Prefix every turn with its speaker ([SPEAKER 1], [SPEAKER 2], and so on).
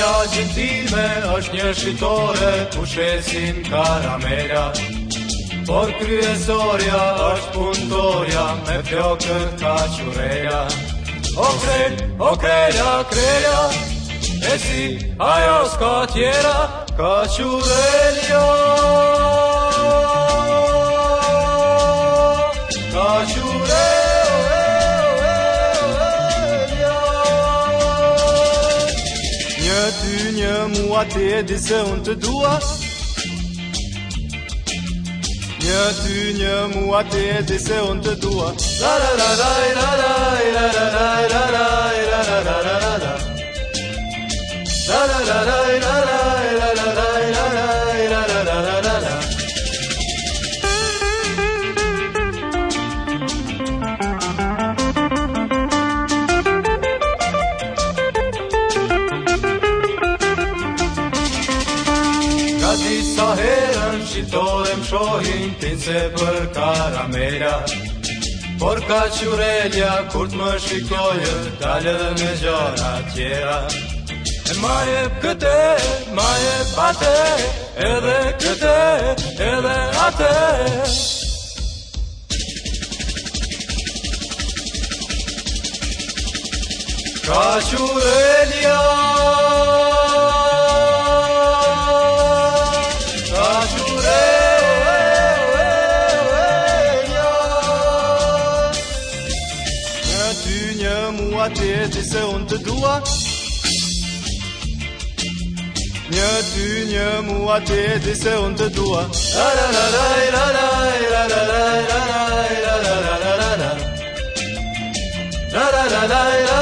[SPEAKER 1] lagjin time është një shqitore ku shesin karamera Por kryesoria është puntoria me pjokët ka qurera O krej, o krejra, krejra E si ajo s'ka tjera
[SPEAKER 2] Ka qurelja
[SPEAKER 3] Chama-o a atenção de duas Nhớ thứ nhớ mua tê dê ổn tư đùa La la la la la la la la
[SPEAKER 2] la la
[SPEAKER 1] Sa herën që dhe më shohin të të për karamela Por ka qurelja kur të më shikojë Talë dhe me gjora tjera E ma e për këte, ma
[SPEAKER 2] e për Edhe këte, edhe atë Ka qurelja
[SPEAKER 3] Atjeđi se on te dua la tu, mua la la
[SPEAKER 2] la la la